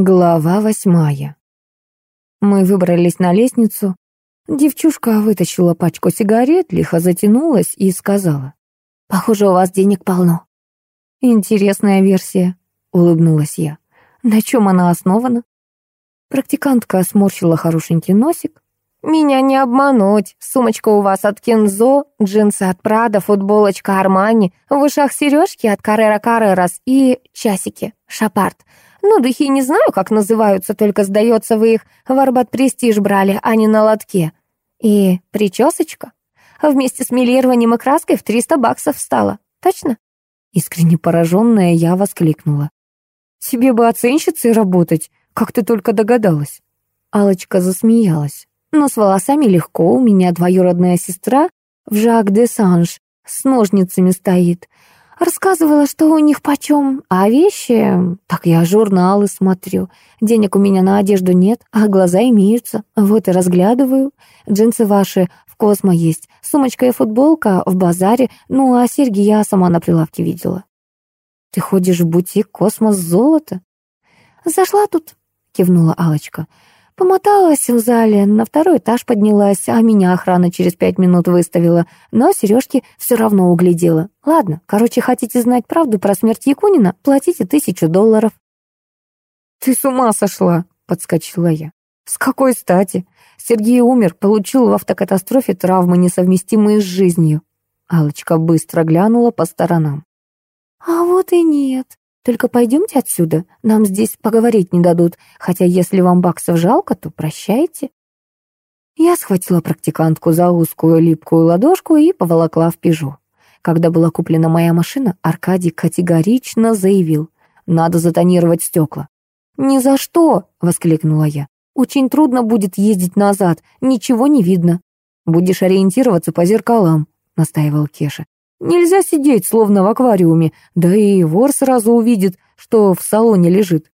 Глава восьмая. Мы выбрались на лестницу. Девчушка вытащила пачку сигарет, лихо затянулась и сказала. «Похоже, у вас денег полно». «Интересная версия», — улыбнулась я. «На чем она основана?» Практикантка сморщила хорошенький носик. «Меня не обмануть. Сумочка у вас от Кензо, джинсы от Прада, футболочка Армани, в ушах сережки от Каррера Каррерас и часики Шапарт. Ну, духи не знаю, как называются, только, сдается, вы их в Арбат Престиж брали, а не на лотке. И причесочка. Вместе с милированием и краской в 300 баксов встала. Точно? Искренне пораженная, я воскликнула. Тебе бы оценщицей работать, как ты только догадалась. алочка засмеялась. Но с волосами легко, у меня двоюродная сестра в Жак де Санж с ножницами стоит. Рассказывала, что у них почем, а вещи... Так я журналы смотрю. Денег у меня на одежду нет, а глаза имеются. Вот и разглядываю. Джинсы ваши в Космо есть, сумочка и футболка в базаре, ну а серьги я сама на прилавке видела. Ты ходишь в бутик «Космос золото»? Зашла тут, кивнула алочка Помоталась в зале, на второй этаж поднялась, а меня охрана через пять минут выставила, но сережки все равно углядела. Ладно, короче, хотите знать правду про смерть Якунина? Платите тысячу долларов. «Ты с ума сошла!» — подскочила я. «С какой стати? Сергей умер, получил в автокатастрофе травмы, несовместимые с жизнью». алочка быстро глянула по сторонам. «А вот и нет. Только пойдемте отсюда, нам здесь поговорить не дадут, хотя если вам баксов жалко, то прощайте». Я схватила практикантку за узкую липкую ладошку и поволокла в пижу. Когда была куплена моя машина, Аркадий категорично заявил, надо затонировать стекла. «Ни за что!» — воскликнула я. «Очень трудно будет ездить назад, ничего не видно». «Будешь ориентироваться по зеркалам», — настаивал Кеша. Нельзя сидеть, словно в аквариуме, да и вор сразу увидит, что в салоне лежит.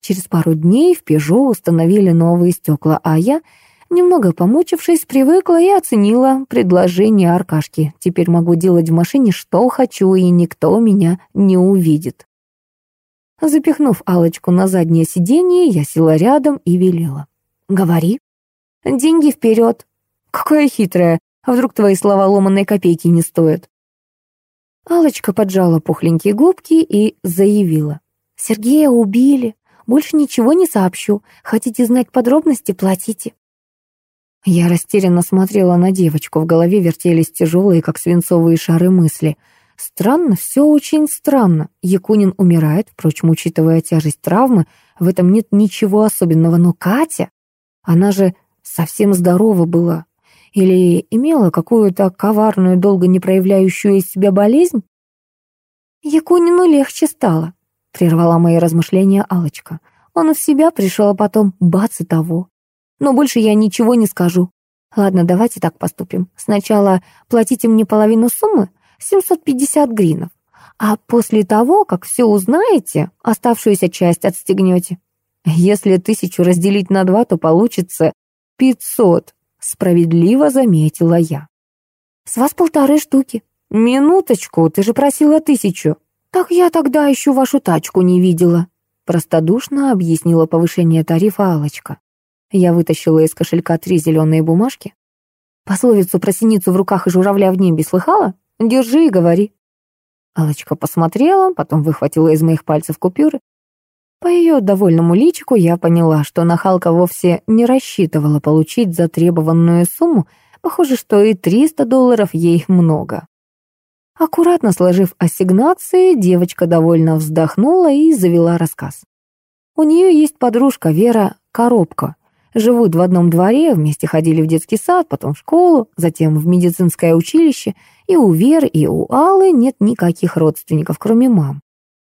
Через пару дней в «Пежо» установили новые стекла, а я, немного помучившись, привыкла и оценила предложение Аркашки. Теперь могу делать в машине что хочу, и никто меня не увидит. Запихнув алочку на заднее сиденье, я села рядом и велела. «Говори». «Деньги вперед». «Какая хитрая. А вдруг твои слова ломаной копейки не стоят?» Алочка поджала пухленькие губки и заявила. «Сергея убили. Больше ничего не сообщу. Хотите знать подробности, платите». Я растерянно смотрела на девочку, в голове вертелись тяжелые, как свинцовые шары мысли. Странно, все очень странно. Якунин умирает, впрочем, учитывая тяжесть травмы, в этом нет ничего особенного. Но Катя, она же совсем здорова была. Или имела какую-то коварную, долго не проявляющую из себя болезнь? Якунину легче стало, прервала мои размышления алочка Он в себя пришел, а потом бац и того. Но больше я ничего не скажу. Ладно, давайте так поступим. Сначала платите мне половину суммы, 750 гринов. А после того, как все узнаете, оставшуюся часть отстегнете. Если тысячу разделить на два, то получится 500. Справедливо заметила я. «С вас полторы штуки». «Минуточку, ты же просила тысячу». «Так я тогда еще вашу тачку не видела», простодушно объяснила повышение тарифа алочка Я вытащила из кошелька три зеленые бумажки. «Пословицу про синицу в руках и журавля в небе слыхала? Держи и говори». алочка посмотрела, потом выхватила из моих пальцев купюры по ее довольному личику я поняла, что нахалка вовсе не рассчитывала получить затребованную сумму, похоже, что и 300 долларов ей много. Аккуратно сложив ассигнации, девочка довольно вздохнула и завела рассказ. У нее есть подружка Вера Коробка. Живут в одном дворе, вместе ходили в детский сад, потом в школу, затем в медицинское училище, и у Веры, и у Аллы нет никаких родственников, кроме мам.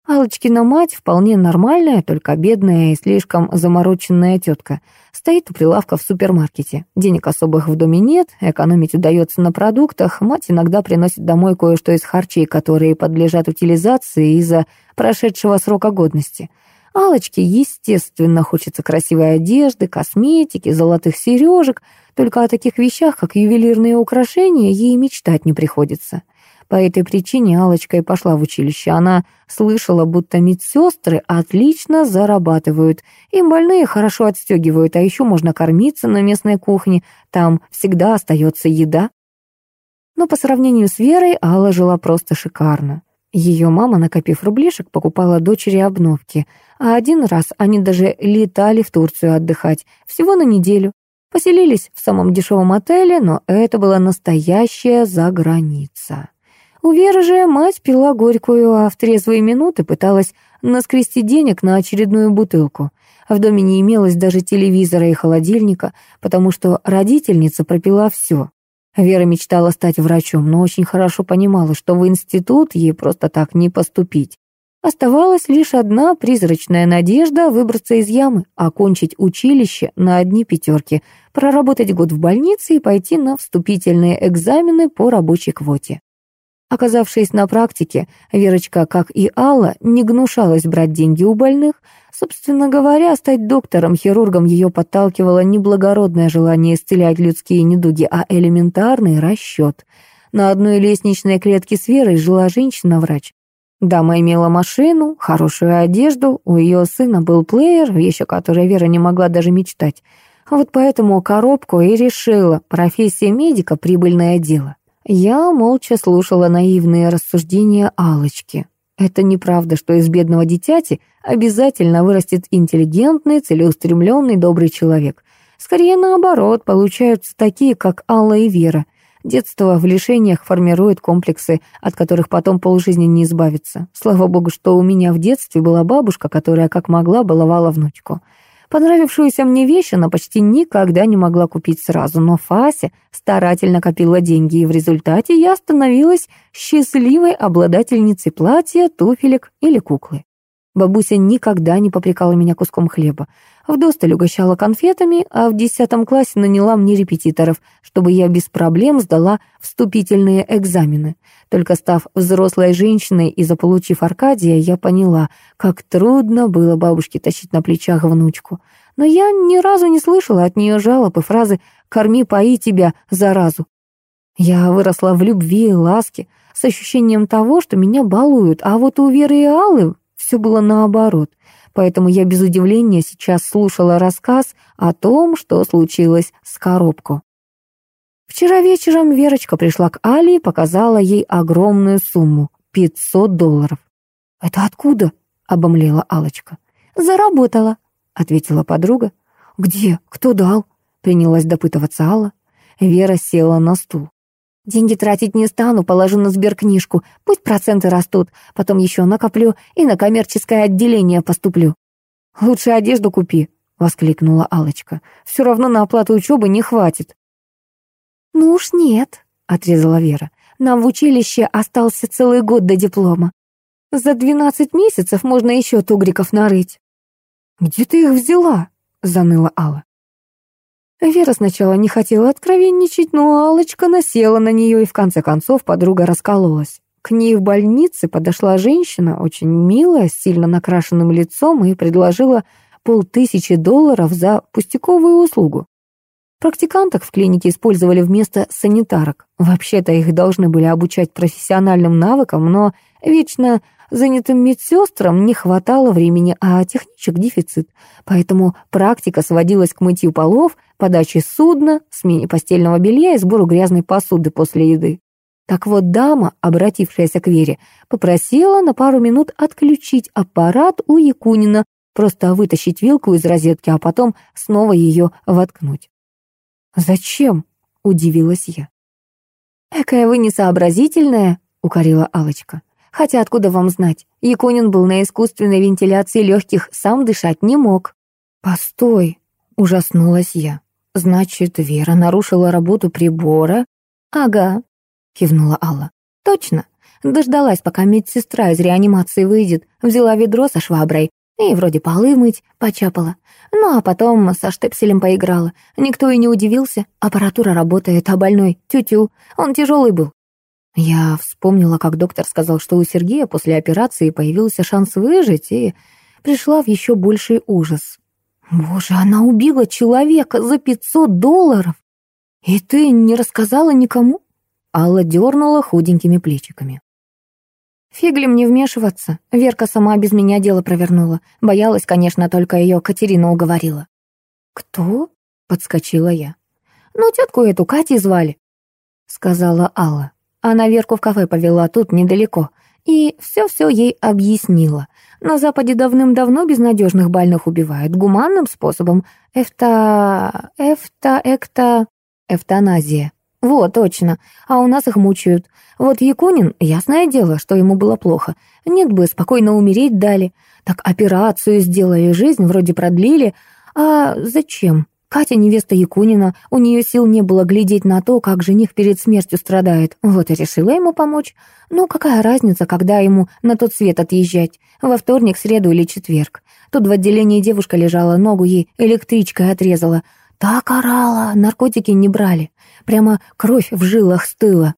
Алочкина мать вполне нормальная, только бедная и слишком замороченная тетка. Стоит у прилавка в супермаркете. Денег особых в доме нет, экономить удается на продуктах. Мать иногда приносит домой кое-что из харчей, которые подлежат утилизации из-за прошедшего срока годности. Алочке, естественно, хочется красивой одежды, косметики, золотых сережек, только о таких вещах, как ювелирные украшения, ей мечтать не приходится. По этой причине Алочка и пошла в училище. Она слышала, будто медсестры отлично зарабатывают. Им больные хорошо отстегивают, а еще можно кормиться на местной кухне. Там всегда остается еда. Но по сравнению с Верой Алла жила просто шикарно. Ее мама, накопив рублишек, покупала дочери обновки. А один раз они даже летали в Турцию отдыхать. Всего на неделю. Поселились в самом дешевом отеле, но это была настоящая заграница. У Веры же мать пила горькую, а в трезвые минуты пыталась наскрести денег на очередную бутылку. В доме не имелось даже телевизора и холодильника, потому что родительница пропила все. Вера мечтала стать врачом, но очень хорошо понимала, что в институт ей просто так не поступить. Оставалась лишь одна призрачная надежда выбраться из ямы, окончить училище на одни пятерки, проработать год в больнице и пойти на вступительные экзамены по рабочей квоте. Оказавшись на практике, Верочка, как и Алла, не гнушалась брать деньги у больных. Собственно говоря, стать доктором-хирургом ее подталкивало не благородное желание исцелять людские недуги, а элементарный расчет. На одной лестничной клетке с Верой жила женщина-врач. Дама имела машину, хорошую одежду, у ее сына был плеер, вещь, о которой Вера не могла даже мечтать. Вот поэтому коробку и решила, профессия медика — прибыльное дело. Я молча слушала наивные рассуждения Алочки. Это неправда, что из бедного дитяти обязательно вырастет интеллигентный, целеустремленный, добрый человек. Скорее наоборот, получаются такие, как Алла и Вера. Детство в лишениях формирует комплексы, от которых потом полжизни не избавиться. Слава богу, что у меня в детстве была бабушка, которая как могла баловала внучку. Понравившуюся мне вещь она почти никогда не могла купить сразу, но Фася старательно копила деньги, и в результате я становилась счастливой обладательницей платья, туфелек или куклы. Бабуся никогда не попрекала меня куском хлеба. Вдосталь угощала конфетами, а в десятом классе наняла мне репетиторов, чтобы я без проблем сдала вступительные экзамены. Только став взрослой женщиной и заполучив Аркадия, я поняла, как трудно было бабушке тащить на плечах внучку. Но я ни разу не слышала от нее жалоб и фразы «корми, пои тебя, заразу». Я выросла в любви и ласке, с ощущением того, что меня балуют, а вот у Веры и Аллы все было наоборот. Поэтому я без удивления сейчас слушала рассказ о том, что случилось с коробку. Вчера вечером Верочка пришла к Али и показала ей огромную сумму — 500 долларов. «Это откуда?» — обомлела Алочка. «Заработала», — ответила подруга. «Где? Кто дал?» — принялась допытываться Алла. Вера села на стул. Деньги тратить не стану, положу на сберкнижку. Пусть проценты растут. Потом еще накоплю и на коммерческое отделение поступлю. Лучше одежду купи, воскликнула Алочка. Все равно на оплату учебы не хватит. Ну уж нет, отрезала Вера. Нам в училище остался целый год до диплома. За двенадцать месяцев можно еще тугриков нарыть. Где ты их взяла? заныла Алла. Вера сначала не хотела откровенничать, но Алочка насела на нее, и в конце концов подруга раскололась. К ней в больнице подошла женщина, очень милая, с сильно накрашенным лицом, и предложила полтысячи долларов за пустяковую услугу. Практиканток в клинике использовали вместо санитарок. Вообще-то их должны были обучать профессиональным навыкам, но вечно Занятым медсестрам не хватало времени, а техничек дефицит. Поэтому практика сводилась к мытью полов, подаче судна, смене постельного белья и сбору грязной посуды после еды. Так вот, дама, обратившаяся к Вере, попросила на пару минут отключить аппарат у Якунина, просто вытащить вилку из розетки, а потом снова ее воткнуть. «Зачем?» — удивилась я. «Экая вы несообразительная», — укорила алочка Хотя откуда вам знать? Якунин был на искусственной вентиляции легких, сам дышать не мог. «Постой!» — ужаснулась я. «Значит, Вера нарушила работу прибора?» «Ага», — кивнула Алла. «Точно. Дождалась, пока медсестра из реанимации выйдет, взяла ведро со шваброй и вроде полы мыть почапала. Ну, а потом со штепселем поиграла. Никто и не удивился. Аппаратура работает, а больной тю-тю. Он тяжелый был. Я вспомнила, как доктор сказал, что у Сергея после операции появился шанс выжить, и пришла в еще больший ужас. «Боже, она убила человека за пятьсот долларов! И ты не рассказала никому?» Алла дернула худенькими плечиками. Фигли мне вмешиваться. Верка сама без меня дело провернула. Боялась, конечно, только ее Катерина уговорила. «Кто?» — подскочила я. «Ну, тетку эту Катей звали», — сказала Алла. Она Верку в кафе повела тут недалеко и все-все ей объяснила. На Западе давным-давно безнадежных больных убивают гуманным способом. Эфта... эфта... экта... эвтаназия. Вот, точно. А у нас их мучают. Вот Якунин, ясное дело, что ему было плохо. Нет бы, спокойно умереть дали. Так операцию сделали, жизнь вроде продлили. А зачем? Катя невеста Якунина, у нее сил не было глядеть на то, как жених перед смертью страдает. Вот и решила ему помочь. Ну, какая разница, когда ему на тот свет отъезжать? Во вторник, среду или четверг. Тут в отделении девушка лежала, ногу ей электричкой отрезала. Так орала, наркотики не брали. Прямо кровь в жилах стыла.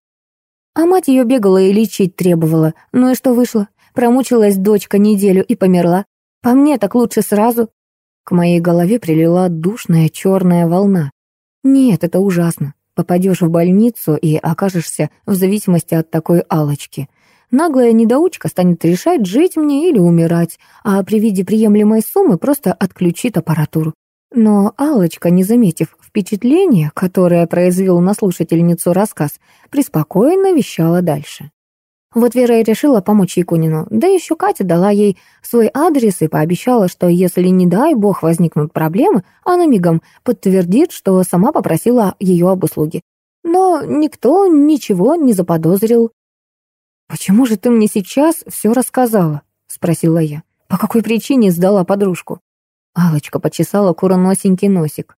А мать ее бегала и лечить требовала. Ну и что вышло? Промучилась дочка неделю и померла. По мне так лучше сразу. К моей голове прилила душная черная волна. Нет, это ужасно. Попадешь в больницу и окажешься в зависимости от такой алочки. Наглая недоучка станет решать, жить мне или умирать, а при виде приемлемой суммы просто отключит аппаратуру. Но алочка не заметив впечатления, которое произвел на слушательницу рассказ, преспокойно вещала дальше. Вот Вера и решила помочь Якунину. Да еще Катя дала ей свой адрес и пообещала, что если, не дай бог, возникнут проблемы, она мигом подтвердит, что сама попросила ее об услуге. Но никто ничего не заподозрил. «Почему же ты мне сейчас все рассказала?» — спросила я. «По какой причине сдала подружку?» алочка почесала куроносенький носик.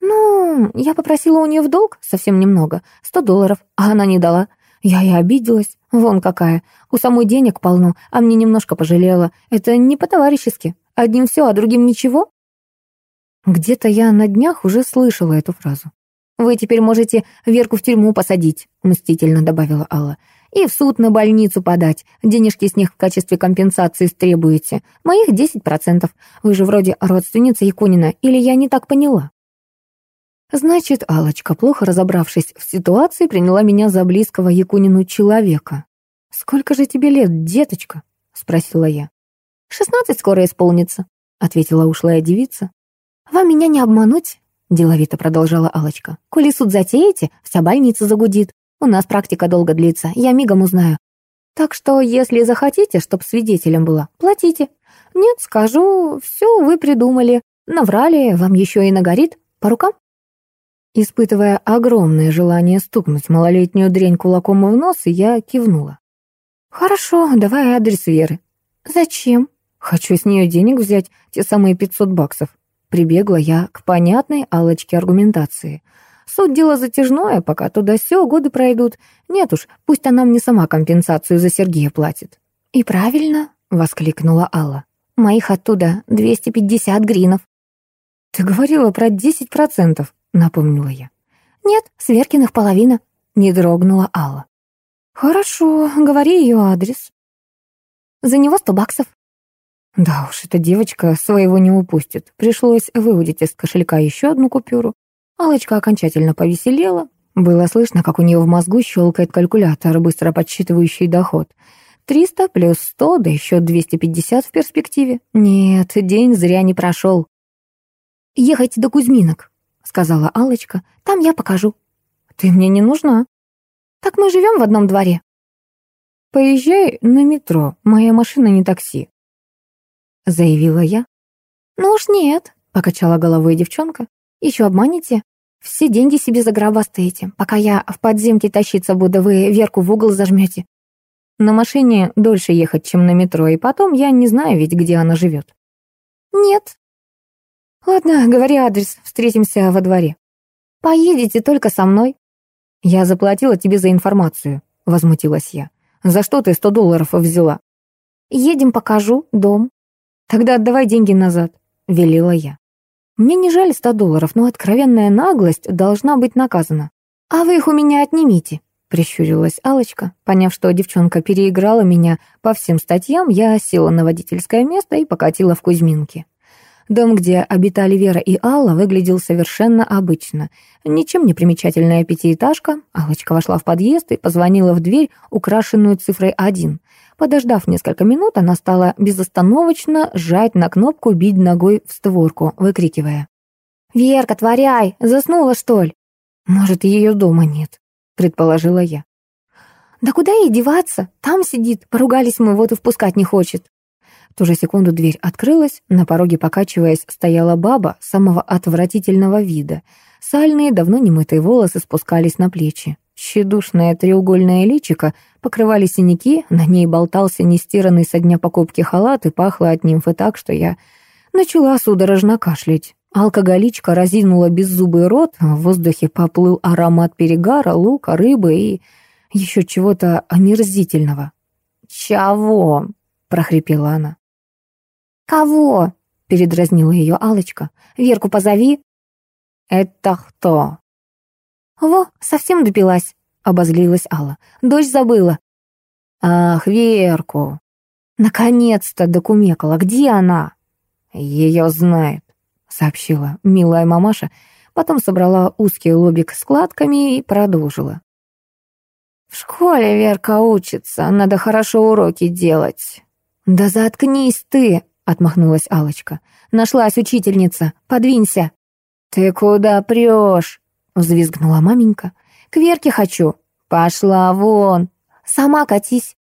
«Ну, я попросила у нее в долг совсем немного, сто долларов, а она не дала. Я и обиделась. Вон какая. У самой денег полно, а мне немножко пожалела. Это не по-товарищески. Одним все, а другим ничего. Где-то я на днях уже слышала эту фразу. «Вы теперь можете Верку в тюрьму посадить», — мстительно добавила Алла. «И в суд на больницу подать. Денежки с них в качестве компенсации стребуете. Моих 10%. Вы же вроде родственница Якунина, или я не так поняла?» Значит, алочка плохо разобравшись в ситуации, приняла меня за близкого Якунину человека. «Сколько же тебе лет, деточка?» — спросила я. «Шестнадцать скоро исполнится», — ответила ушлая девица. «Вам меня не обмануть?» — деловито продолжала алочка «Коли суд затеете, вся больница загудит. У нас практика долго длится, я мигом узнаю. Так что, если захотите, чтоб свидетелем было, платите. Нет, скажу, все вы придумали. Наврали, вам еще и нагорит. По рукам?» Испытывая огромное желание стукнуть малолетнюю дрень кулаком в нос, я кивнула. «Хорошо, давай адрес Веры». «Зачем?» «Хочу с нее денег взять, те самые пятьсот баксов». Прибегла я к понятной алочке аргументации. Суть дела затяжное, пока туда все годы пройдут. Нет уж, пусть она мне сама компенсацию за Сергея платит. «И правильно», — воскликнула Алла. «Моих оттуда 250 гринов». «Ты говорила про десять процентов», — напомнила я. «Нет, Сверкиных половина», — не дрогнула Алла. «Хорошо, говори ее адрес». «За него сто баксов». Да уж, эта девочка своего не упустит. Пришлось выудить из кошелька еще одну купюру. Алочка окончательно повеселела. Было слышно, как у нее в мозгу щелкает калькулятор, быстро подсчитывающий доход. Триста плюс сто, да еще двести пятьдесят в перспективе. Нет, день зря не прошел. «Ехайте до Кузьминок», — сказала Алочка. «Там я покажу». «Ты мне не нужна». «Так мы живем в одном дворе». «Поезжай на метро, моя машина не такси», — заявила я. «Ну уж нет», — покачала головой девчонка. «Еще обманете? Все деньги себе загробастаете. Пока я в подземке тащиться буду, вы Верку в угол зажмете. На машине дольше ехать, чем на метро, и потом я не знаю ведь, где она живет». «Нет», «Ладно, говори адрес, встретимся во дворе». «Поедете только со мной». «Я заплатила тебе за информацию», — возмутилась я. «За что ты сто долларов взяла?» «Едем, покажу, дом». «Тогда отдавай деньги назад», — велела я. «Мне не жаль ста долларов, но откровенная наглость должна быть наказана». «А вы их у меня отнимите», — прищурилась алочка Поняв, что девчонка переиграла меня по всем статьям, я села на водительское место и покатила в Кузьминки. Дом, где обитали Вера и Алла, выглядел совершенно обычно. Ничем не примечательная пятиэтажка. Аллочка вошла в подъезд и позвонила в дверь, украшенную цифрой один. Подождав несколько минут, она стала безостановочно жать на кнопку, бить ногой в створку, выкрикивая. «Верка, творяй! Заснула, что ли?» «Может, ее дома нет», — предположила я. «Да куда ей деваться? Там сидит. Поругались мы, вот и впускать не хочет». В ту же секунду дверь открылась, на пороге, покачиваясь, стояла баба самого отвратительного вида. Сальные, давно немытые волосы спускались на плечи. Щедушное треугольное личико покрывали синяки, на ней болтался нестиранный со дня покупки халат и пахло от нимфы так, что я начала судорожно кашлять. Алкоголичка разинула беззубый рот, в воздухе поплыл аромат перегара, лука, рыбы и еще чего-то омерзительного. «Чего?» — прохрипела она. «Кого?» — передразнила ее алочка «Верку позови». «Это кто?» «Во, совсем допилась», — обозлилась Алла. «Дочь забыла». «Ах, Верку!» «Наконец-то докумекала. Где она?» «Ее знает», — сообщила милая мамаша, потом собрала узкий лобик складками и продолжила. «В школе Верка учится, надо хорошо уроки делать». «Да заткнись ты!» — отмахнулась алочка «Нашлась учительница, подвинься». «Ты куда прешь?» — взвизгнула маменька. «К Верке хочу». «Пошла вон!» «Сама катись».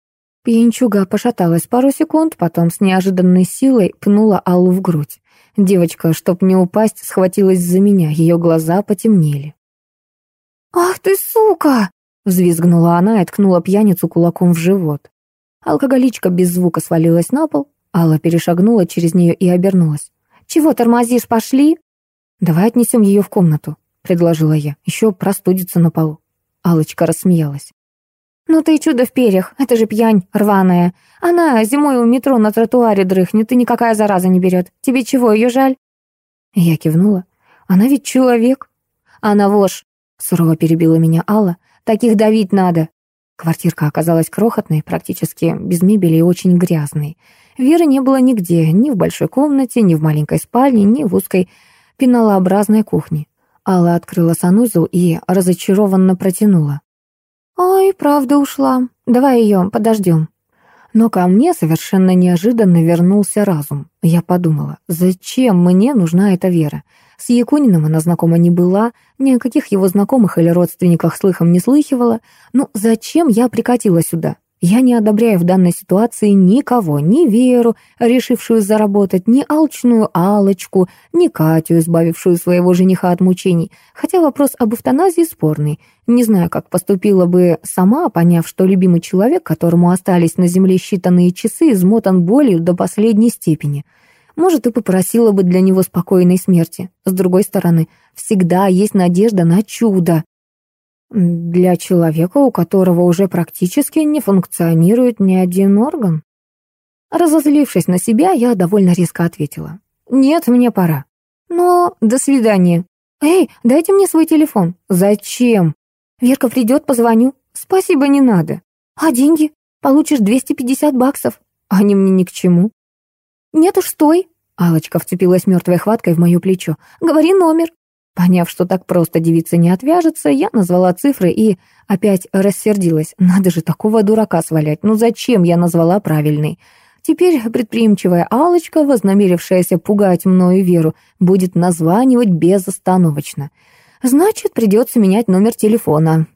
Пьянчуга пошаталась пару секунд, потом с неожиданной силой пнула Аллу в грудь. Девочка, чтоб не упасть, схватилась за меня, ее глаза потемнели. «Ах ты, сука!» — взвизгнула она и ткнула пьяницу кулаком в живот. Алкоголичка без звука свалилась на пол, Алла перешагнула через нее и обернулась. «Чего тормозишь, пошли?» «Давай отнесем ее в комнату», — предложила я. «Еще простудится на полу». Алочка рассмеялась. «Ну ты чудо в перьях, это же пьянь рваная. Она зимой у метро на тротуаре дрыхнет, и никакая зараза не берет. Тебе чего, ее жаль?» Я кивнула. «Она ведь человек». «Она вошь», — сурово перебила меня Алла. «Таких давить надо». Квартирка оказалась крохотной, практически без мебели и очень грязной. Веры не было нигде, ни в большой комнате, ни в маленькой спальне, ни в узкой пеналообразной кухне. Алла открыла санузел и разочарованно протянула. «Ой, правда ушла. Давай ее подождем». Но ко мне совершенно неожиданно вернулся разум. Я подумала, зачем мне нужна эта Вера? С Якуниным она знакома не была, ни о каких его знакомых или родственниках слыхом не слыхивала. Ну, зачем я прикатила сюда? Я не одобряю в данной ситуации никого, ни Веру, решившую заработать, ни алчную Алочку, ни Катю, избавившую своего жениха от мучений. Хотя вопрос об эвтаназии спорный. Не знаю, как поступила бы сама, поняв, что любимый человек, которому остались на земле считанные часы, измотан болью до последней степени. Может, и попросила бы для него спокойной смерти. С другой стороны, всегда есть надежда на чудо. Для человека, у которого уже практически не функционирует ни один орган? Разозлившись на себя, я довольно резко ответила. «Нет, мне пора». «Но до свидания». «Эй, дайте мне свой телефон». «Зачем?» «Верка придет, позвоню». «Спасибо, не надо». «А деньги? Получишь 250 баксов». «Они мне ни к чему». «Нет уж, стой». Алочка вцепилась мертвой хваткой в мое плечо. «Говори номер». Поняв, что так просто девица не отвяжется, я назвала цифры и опять рассердилась. Надо же такого дурака свалять. Ну зачем я назвала правильный? Теперь предприимчивая алочка вознамерившаяся пугать мною Веру, будет названивать безостановочно. Значит, придется менять номер телефона.